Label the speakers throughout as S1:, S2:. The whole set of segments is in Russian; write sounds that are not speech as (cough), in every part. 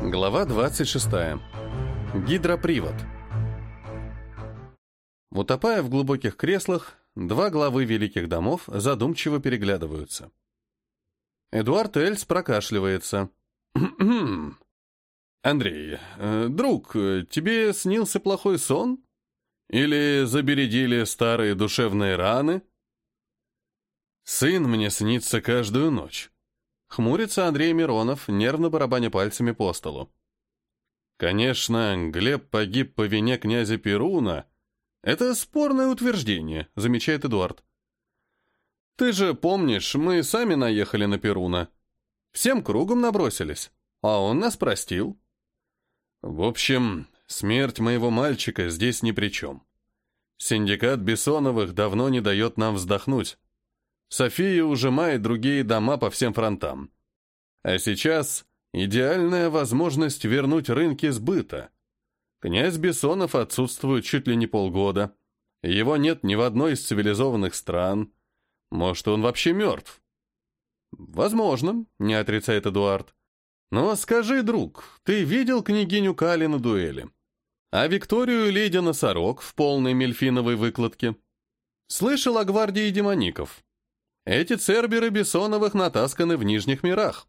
S1: Глава 26. Гидропривод. Утопая в глубоких креслах, два главы великих домов задумчиво переглядываются. Эдуард Эльс прокашливается. (clears throat) «Андрей, э, друг, тебе снился плохой сон? Или забередили старые душевные раны?» «Сын мне снится каждую ночь». Хмурится Андрей Миронов, нервно барабаня пальцами по столу. Конечно, Глеб погиб по вине князя Перуна. Это спорное утверждение, замечает Эдуард. Ты же помнишь, мы сами наехали на Перуна. Всем кругом набросились, а он нас простил. В общем, смерть моего мальчика здесь ни при чем. Синдикат Бессоновых давно не дает нам вздохнуть. София ужимает другие дома по всем фронтам. А сейчас идеальная возможность вернуть рынки сбыта. Князь Бессонов отсутствует чуть ли не полгода. Его нет ни в одной из цивилизованных стран. Может, он вообще мертв? Возможно, не отрицает Эдуард. Но скажи, друг, ты видел княгиню Кали на дуэли? А Викторию леди Носорог в полной мельфиновой выкладке? Слышал о гвардии демоников? Эти церберы Бессоновых натасканы в Нижних мирах.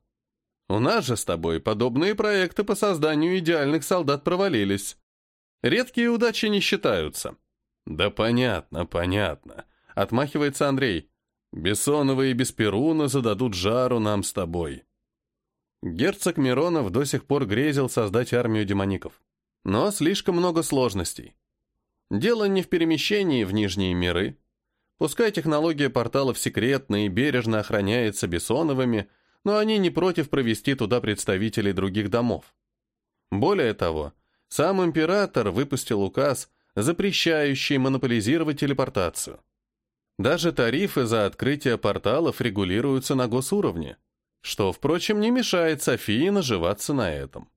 S1: У нас же с тобой подобные проекты по созданию идеальных солдат провалились. Редкие удачи не считаются. Да понятно, понятно. Отмахивается Андрей. Бессоновы и Бесперуна зададут жару нам с тобой. Герцог Миронов до сих пор грезил создать армию демоников. Но слишком много сложностей. Дело не в перемещении в Нижние миры, Пускай технология порталов секретна и бережно охраняется Бессоновыми, но они не против провести туда представителей других домов. Более того, сам император выпустил указ, запрещающий монополизировать телепортацию. Даже тарифы за открытие порталов регулируются на госуровне, что, впрочем, не мешает Софии наживаться на этом.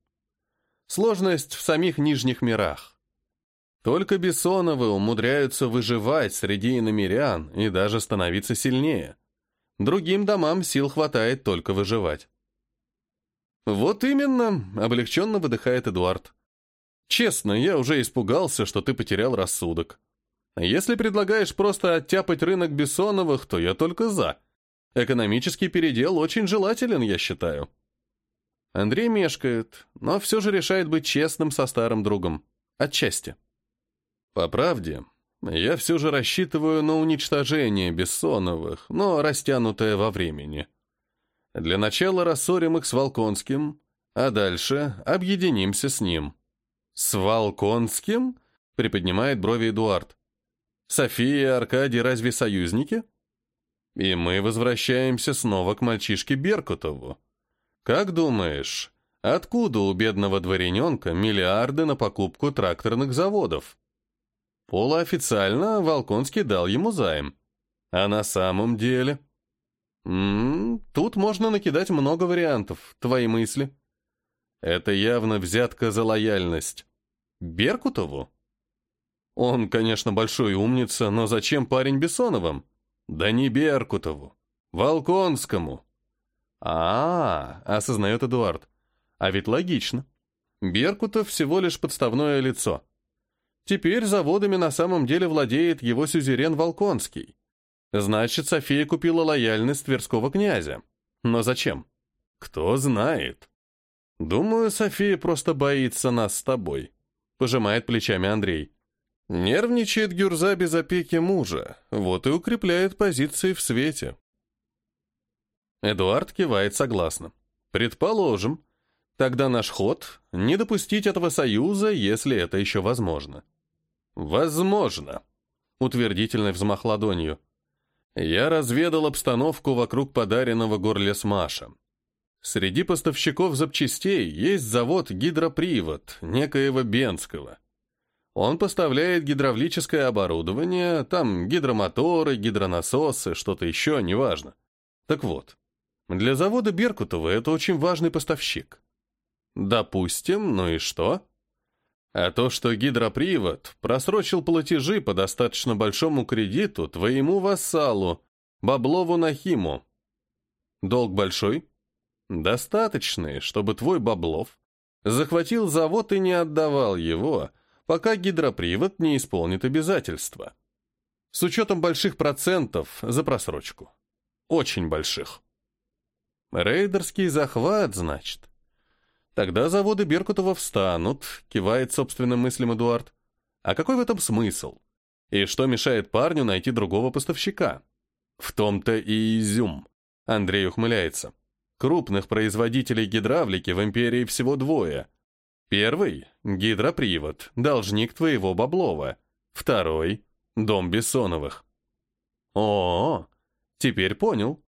S1: Сложность в самих нижних мирах. Только Бессоновы умудряются выживать среди иномерян и даже становиться сильнее. Другим домам сил хватает только выживать. «Вот именно», — облегченно выдыхает Эдуард. «Честно, я уже испугался, что ты потерял рассудок. Если предлагаешь просто оттяпать рынок Бессоновых, то я только за. Экономический передел очень желателен, я считаю». Андрей мешкает, но все же решает быть честным со старым другом. Отчасти. По правде, я все же рассчитываю на уничтожение Бессоновых, но растянутое во времени. Для начала рассорим их с Волконским, а дальше объединимся с ним. «С Волконским?» — приподнимает брови Эдуард. «София и Аркадий разве союзники?» И мы возвращаемся снова к мальчишке Беркутову. Как думаешь, откуда у бедного дворяненка миллиарды на покупку тракторных заводов? Полуофициально Волконский дал ему займ. А на самом деле... М -м, тут можно накидать много вариантов. Твои мысли? Это явно взятка за лояльность. Беркутову? Он, конечно, большой умница, но зачем парень Бессоновым? Да не Беркутову. Волконскому. А, -а, -а осознает Эдуард. А ведь логично. Беркутов всего лишь подставное лицо. Теперь заводами на самом деле владеет его сюзерен Волконский. Значит, София купила лояльность Тверского князя. Но зачем? Кто знает. Думаю, София просто боится нас с тобой. Пожимает плечами Андрей. Нервничает Гюрза без опеки мужа, вот и укрепляет позиции в свете. Эдуард кивает согласно. Предположим. Тогда наш ход — не допустить этого союза, если это еще возможно. «Возможно», — утвердительно взмах ладонью. «Я разведал обстановку вокруг подаренного горлесмаша. Среди поставщиков запчастей есть завод «Гидропривод» некоего Бенского. Он поставляет гидравлическое оборудование, там гидромоторы, гидронасосы, что-то еще, неважно. Так вот, для завода Беркутова это очень важный поставщик. Допустим, ну и что? А то, что гидропривод просрочил платежи по достаточно большому кредиту твоему вассалу, Баблову Нахиму. Долг большой? Достаточный, чтобы твой Баблов захватил завод и не отдавал его, пока гидропривод не исполнит обязательства. С учетом больших процентов за просрочку. Очень больших. Рейдерский захват, значит. Тогда заводы Беркутова встанут, кивает собственным мыслям Эдуард. А какой в этом смысл? И что мешает парню найти другого поставщика? В том-то и изюм. Андрей ухмыляется. Крупных производителей гидравлики в империи всего двое. Первый — гидропривод, должник твоего Баблова. Второй — дом Бессоновых. О, теперь понял.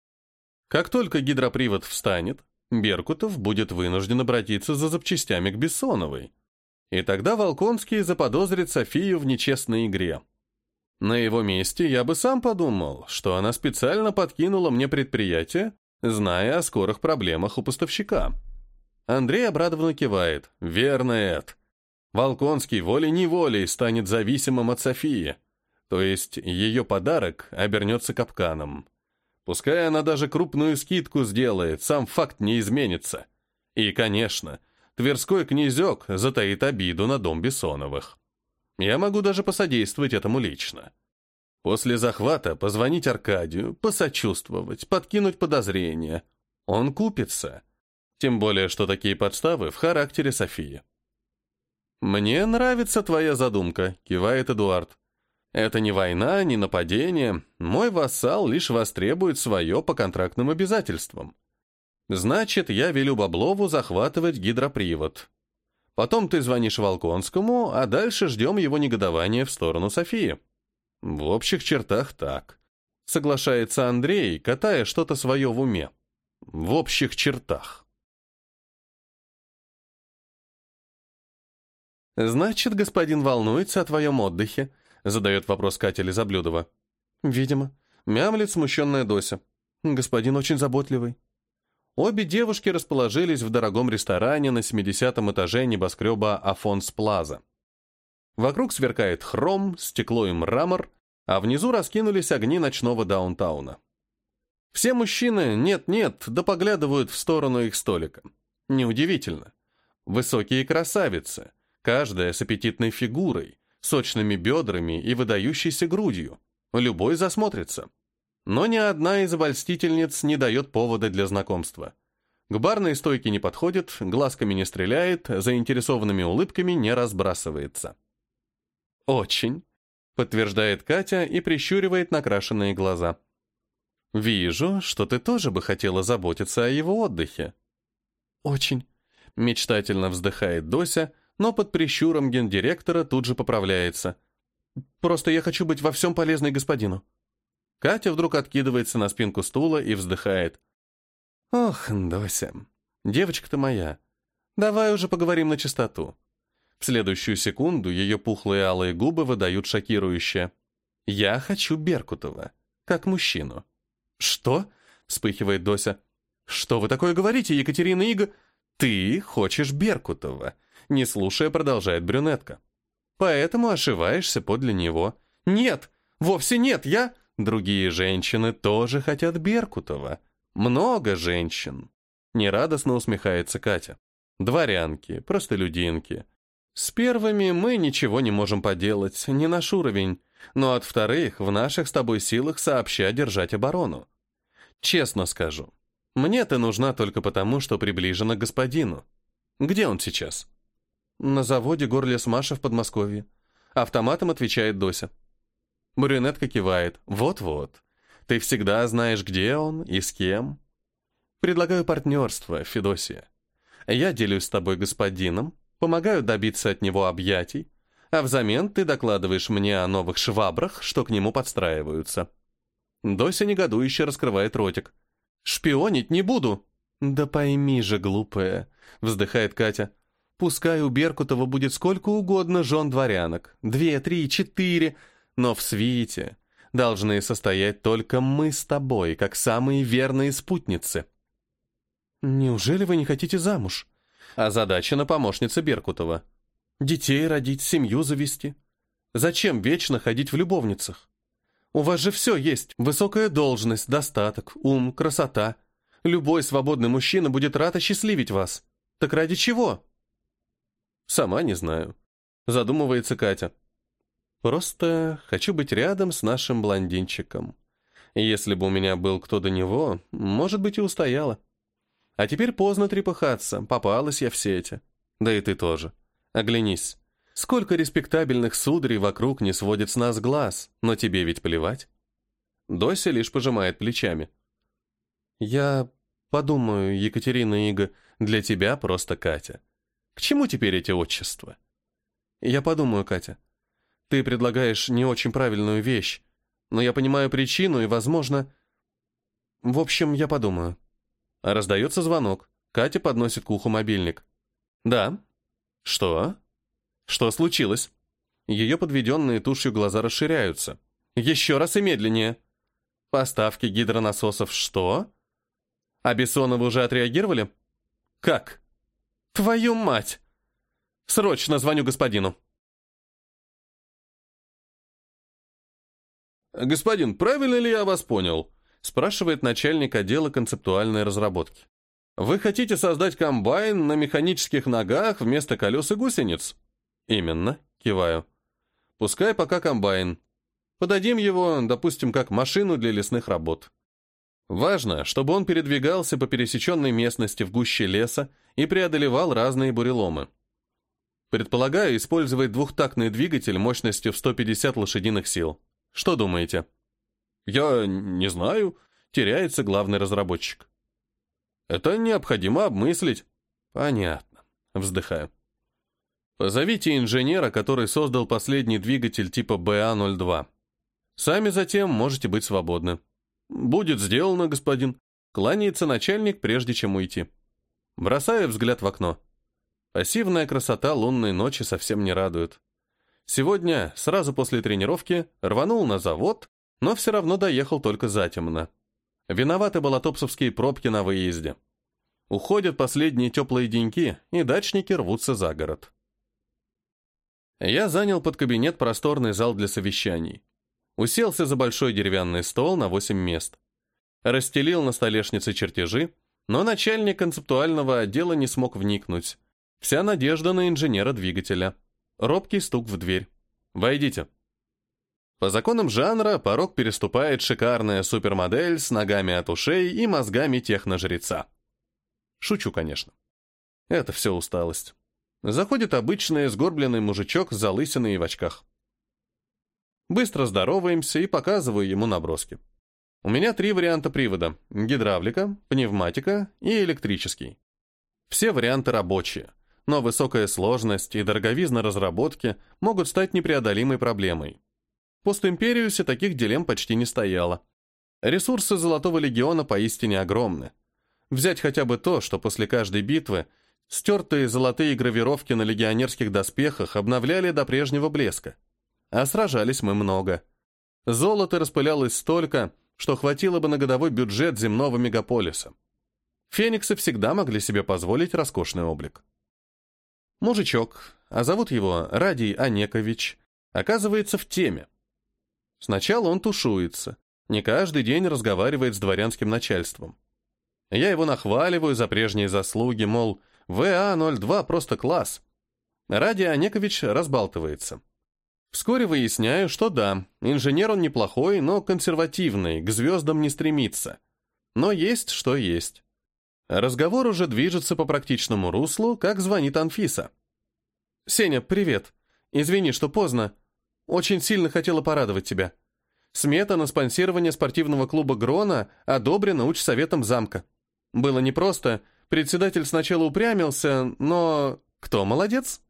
S1: Как только гидропривод встанет, Беркутов будет вынужден обратиться за запчастями к Бессоновой. И тогда Волконский заподозрит Софию в нечестной игре. На его месте я бы сам подумал, что она специально подкинула мне предприятие, зная о скорых проблемах у поставщика. Андрей обрадованно кивает. «Верно, Эд. Волконский волей-неволей станет зависимым от Софии. То есть ее подарок обернется капканом. Пускай она даже крупную скидку сделает, сам факт не изменится. И, конечно, Тверской князек затаит обиду на дом Бессоновых. Я могу даже посодействовать этому лично. После захвата позвонить Аркадию, посочувствовать, подкинуть подозрения. Он купится. Тем более, что такие подставы в характере Софии. «Мне нравится твоя задумка», — кивает Эдуард. «Это не война, не нападение. Мой вассал лишь востребует свое по контрактным обязательствам. Значит, я велю Баблову захватывать гидропривод. Потом ты звонишь Волконскому, а дальше ждем его негодования в сторону Софии. В общих чертах так. Соглашается Андрей, катая что-то свое в уме. В общих чертах. «Значит, господин волнуется о твоем отдыхе?» Задает вопрос Катя Лизоблюдова. «Видимо. Мямлет смущенная Дося. Господин очень заботливый». Обе девушки расположились в дорогом ресторане на 70-м этаже небоскреба Афонс Плаза. Вокруг сверкает хром, стекло и мрамор, а внизу раскинулись огни ночного даунтауна. Все мужчины нет-нет, да поглядывают в сторону их столика. Неудивительно. Высокие красавицы, каждая с аппетитной фигурой, сочными бедрами и выдающейся грудью. Любой засмотрится. Но ни одна из обольстительниц не дает повода для знакомства. К барной стойке не подходит, глазками не стреляет, заинтересованными улыбками не разбрасывается. «Очень», — подтверждает Катя и прищуривает накрашенные глаза. «Вижу, что ты тоже бы хотела заботиться о его отдыхе». «Очень», — мечтательно вздыхает Дося, но под прищуром гендиректора тут же поправляется. «Просто я хочу быть во всем полезной господину». Катя вдруг откидывается на спинку стула и вздыхает. «Ох, Дося, девочка-то моя, давай уже поговорим на чистоту». В следующую секунду ее пухлые алые губы выдают шокирующее. «Я хочу Беркутова, как мужчину». «Что?» — вспыхивает Дося. «Что вы такое говорите, Екатерина Иго?» «Ты хочешь Беркутова», — не слушая, продолжает брюнетка. «Поэтому ошиваешься подле него». «Нет, вовсе нет, я...» Другие женщины тоже хотят Беркутова. Много женщин. Нерадостно усмехается Катя. Дворянки, простолюдинки. С первыми мы ничего не можем поделать, не наш уровень. Но от вторых в наших с тобой силах сообща держать оборону. Честно скажу, мне ты нужна только потому, что приближена к господину. Где он сейчас? На заводе Горлес Маша в Подмосковье. Автоматом отвечает Дося. Брюнетка кивает. Вот-вот. Ты всегда знаешь, где он и с кем. Предлагаю партнерство, Федосия. Я делюсь с тобой господином, помогаю добиться от него объятий, а взамен ты докладываешь мне о новых швабрах, что к нему подстраиваются. Дося негодующе раскрывает ротик. «Шпионить не буду!» «Да пойми же, глупая!» — вздыхает Катя. «Пускай у Беркутова будет сколько угодно жен дворянок. Две, три, четыре, но в свите должны состоять только мы с тобой, как самые верные спутницы. Неужели вы не хотите замуж? А задача на помощнице Беркутова. Детей родить, семью завести. Зачем вечно ходить в любовницах? У вас же все есть. Высокая должность, достаток, ум, красота. Любой свободный мужчина будет рад осчастливить вас. Так ради чего? Сама не знаю. Задумывается Катя. Просто хочу быть рядом с нашим блондинчиком. Если бы у меня был кто до него, может быть, и устояла. А теперь поздно трепыхаться, попалась я в сети. Да и ты тоже. Оглянись. Сколько респектабельных сударей вокруг не сводит с нас глаз, но тебе ведь плевать. Дося лишь пожимает плечами. Я подумаю, Екатерина Ига, для тебя просто Катя. К чему теперь эти отчества? Я подумаю, Катя. Ты предлагаешь не очень правильную вещь, но я понимаю причину и, возможно... В общем, я подумаю. Раздается звонок. Катя подносит к уху мобильник. «Да». «Что?» «Что случилось?» Ее подведенные тушью глаза расширяются. «Еще раз и медленнее». «Поставки гидронасосов что?» «А Бессоновы уже отреагировали?» «Как?» «Твою мать!» «Срочно звоню господину». «Господин, правильно ли я вас понял?» спрашивает начальник отдела концептуальной разработки. «Вы хотите создать комбайн на механических ногах вместо колес и гусениц?» «Именно», киваю. «Пускай пока комбайн. Подадим его, допустим, как машину для лесных работ. Важно, чтобы он передвигался по пересеченной местности в гуще леса и преодолевал разные буреломы. Предполагаю использовать двухтактный двигатель мощностью в 150 лошадиных сил. Что думаете?» «Я не знаю», — теряется главный разработчик. «Это необходимо обмыслить». «Понятно», — вздыхаю. «Позовите инженера, который создал последний двигатель типа БА-02. Сами затем можете быть свободны». «Будет сделано, господин», — кланяется начальник, прежде чем уйти. Бросаю взгляд в окно. Пассивная красота лунной ночи совсем не радует. Сегодня, сразу после тренировки, рванул на завод, но все равно доехал только затемно. Виноваты балатопсовские пробки на выезде. Уходят последние теплые деньки, и дачники рвутся за город. Я занял под кабинет просторный зал для совещаний. Уселся за большой деревянный стол на 8 мест. Расстелил на столешнице чертежи, но начальник концептуального отдела не смог вникнуть. Вся надежда на инженера двигателя. Робкий стук в дверь. «Войдите». По законам жанра порог переступает шикарная супермодель с ногами от ушей и мозгами техножреца. Шучу, конечно. Это все усталость. Заходит обычный сгорбленный мужичок с залысиной и в очках. Быстро здороваемся и показываю ему наброски. У меня три варианта привода – гидравлика, пневматика и электрический. Все варианты рабочие, но высокая сложность и дороговизна разработки могут стать непреодолимой проблемой. Постимпериусе таких дилемм почти не стояло. Ресурсы Золотого Легиона поистине огромны. Взять хотя бы то, что после каждой битвы стертые золотые гравировки на легионерских доспехах обновляли до прежнего блеска. А сражались мы много. Золото распылялось столько, что хватило бы на годовой бюджет земного мегаполиса. Фениксы всегда могли себе позволить роскошный облик. Мужичок, а зовут его Радий Анекович, оказывается в теме. Сначала он тушуется, не каждый день разговаривает с дворянским начальством. Я его нахваливаю за прежние заслуги, мол, ВА-02 просто класс. Ради Анекович разбалтывается. Вскоре выясняю, что да, инженер он неплохой, но консервативный, к звездам не стремится. Но есть, что есть. Разговор уже движется по практичному руслу, как звонит Анфиса. «Сеня, привет. Извини, что поздно. Очень сильно хотела порадовать тебя. Смета на спонсирование спортивного клуба «Грона» одобрена учсоветом замка. Было непросто, председатель сначала упрямился, но... Кто молодец?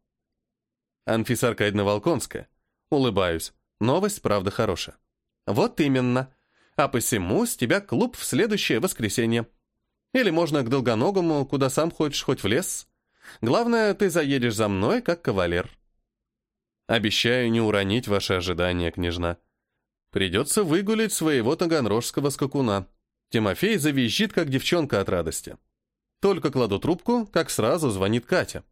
S1: Анфиса Аркадьевна Волконская. Улыбаюсь. Новость, правда, хорошая. Вот именно. А посему с тебя клуб в следующее воскресенье. Или можно к Долгоногому, куда сам хочешь, хоть в лес. Главное, ты заедешь за мной, как кавалер. Обещаю не уронить ваши ожидания, княжна. Придется выгулить своего таганрожского скакуна. Тимофей завизжит, как девчонка от радости. Только кладу трубку, как сразу звонит Катя.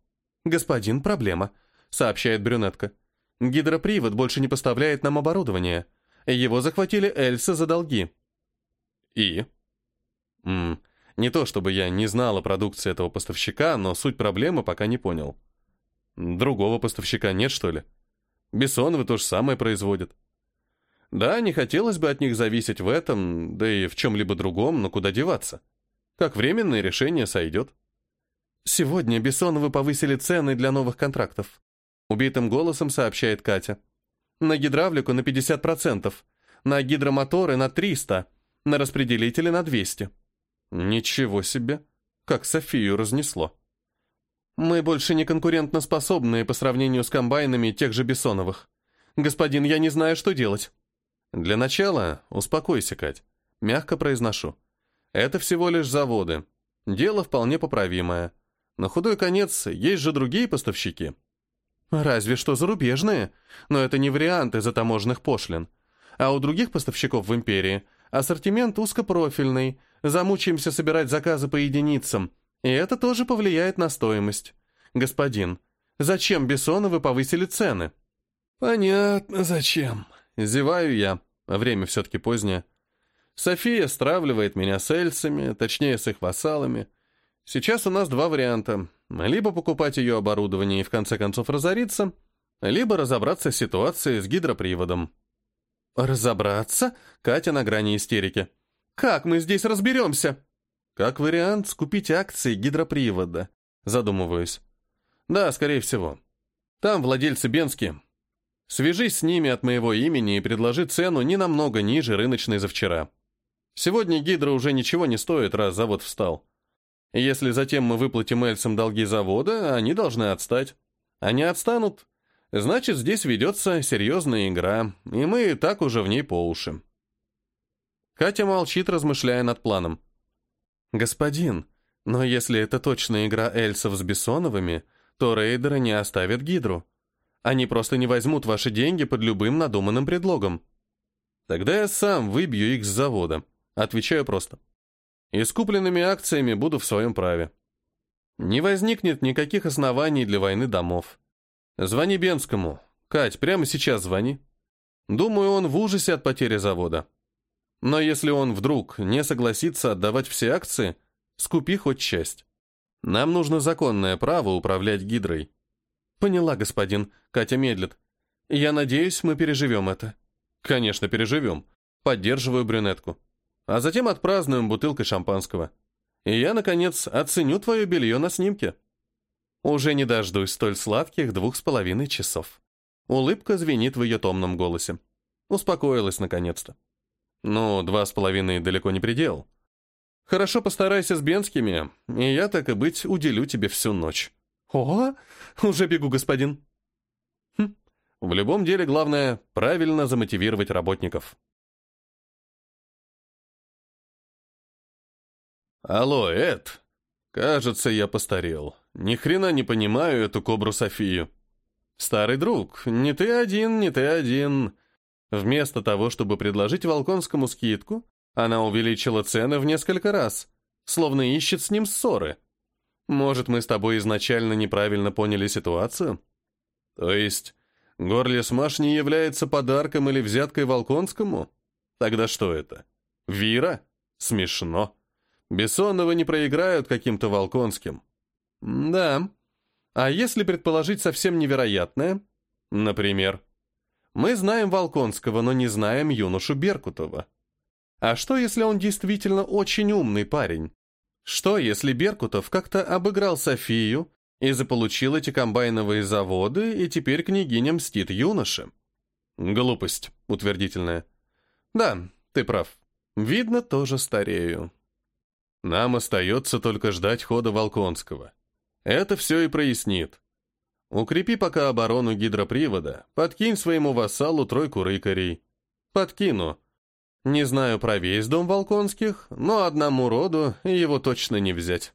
S1: «Господин, проблема», — сообщает брюнетка. «Гидропривод больше не поставляет нам оборудование. Его захватили Эльса за долги». «И?» М -м, Не то чтобы я не знал о продукции этого поставщика, но суть проблемы пока не понял. Другого поставщика нет, что ли? Бессоновы то же самое производят. Да, не хотелось бы от них зависеть в этом, да и в чем-либо другом, но куда деваться? Как временное решение сойдет. Сегодня Бессоновы повысили цены для новых контрактов. Убитым голосом сообщает Катя. На гидравлику на 50%, на гидромоторы на 300%, на распределители на 200%. Ничего себе, как Софию разнесло. Мы больше не конкурентно способны по сравнению с комбайнами тех же Бессоновых. Господин, я не знаю, что делать. Для начала успокойся, Кать. Мягко произношу. Это всего лишь заводы. Дело вполне поправимое. На худой конец есть же другие поставщики. Разве что зарубежные, но это не вариант из-за таможенных пошлин. А у других поставщиков в империи ассортимент узкопрофильный, замучаемся собирать заказы по единицам, и это тоже повлияет на стоимость. Господин, зачем Бессоновы повысили цены? Понятно, зачем. Зеваю я, время все-таки позднее. София стравливает меня с эльсами, точнее, с их вассалами. Сейчас у нас два варианта. Либо покупать ее оборудование и в конце концов разориться, либо разобраться с ситуацией с гидроприводом. «Разобраться?» — Катя на грани истерики. «Как мы здесь разберемся?» «Как вариант, скупить акции гидропривода», — задумываюсь. «Да, скорее всего. Там владельцы Бенски, Свяжись с ними от моего имени и предложи цену не намного ниже рыночной за вчера. Сегодня гидро уже ничего не стоит, раз завод встал. Если затем мы выплатим Эльсам долги завода, они должны отстать. Они отстанут, значит, здесь ведется серьезная игра, и мы и так уже в ней по уши. Катя молчит, размышляя над планом. «Господин, но если это точно игра Эльсов с Бессоновыми, то рейдеры не оставят гидру. Они просто не возьмут ваши деньги под любым надуманным предлогом. Тогда я сам выбью их с завода. Отвечаю просто. И с купленными акциями буду в своем праве. Не возникнет никаких оснований для войны домов. Звони Бенскому. Кать, прямо сейчас звони. Думаю, он в ужасе от потери завода. Но если он вдруг не согласится отдавать все акции, скупи хоть часть. Нам нужно законное право управлять гидрой. «Поняла, господин». Катя медлит. «Я надеюсь, мы переживем это». «Конечно, переживем». Поддерживаю брюнетку. А затем отпразднуем бутылкой шампанского. И я, наконец, оценю твое белье на снимке. Уже не дождусь столь сладких двух с половиной часов. Улыбка звенит в ее томном голосе. Успокоилась, наконец-то. Ну, два с половиной далеко не предел. Хорошо постарайся с Бенскими, и я, так и быть, уделю тебе всю ночь. «О, уже бегу, господин». Хм. В любом деле главное — правильно замотивировать работников. «Алло, Эд. Кажется, я постарел. Ни хрена не понимаю эту кобру Софию. Старый друг, не ты один, не ты один. Вместо того, чтобы предложить Волконскому скидку, она увеличила цены в несколько раз, словно ищет с ним ссоры». Может, мы с тобой изначально неправильно поняли ситуацию? То есть, Горлесмаш не является подарком или взяткой Волконскому? Тогда что это? Вира? Смешно. Бессонова не проиграют каким-то Волконским. Да. А если предположить совсем невероятное? Например, мы знаем Волконского, но не знаем юношу Беркутова. А что, если он действительно очень умный парень? Что, если Беркутов как-то обыграл Софию и заполучил эти комбайновые заводы, и теперь княгиня мстит юноше? Глупость, утвердительная. Да, ты прав. Видно, тоже старею. Нам остается только ждать хода Волконского. Это все и прояснит. Укрепи пока оборону гидропривода, подкинь своему вассалу тройку рыкарей. Подкину. Не знаю про весь дом Волконских, но одному роду его точно не взять.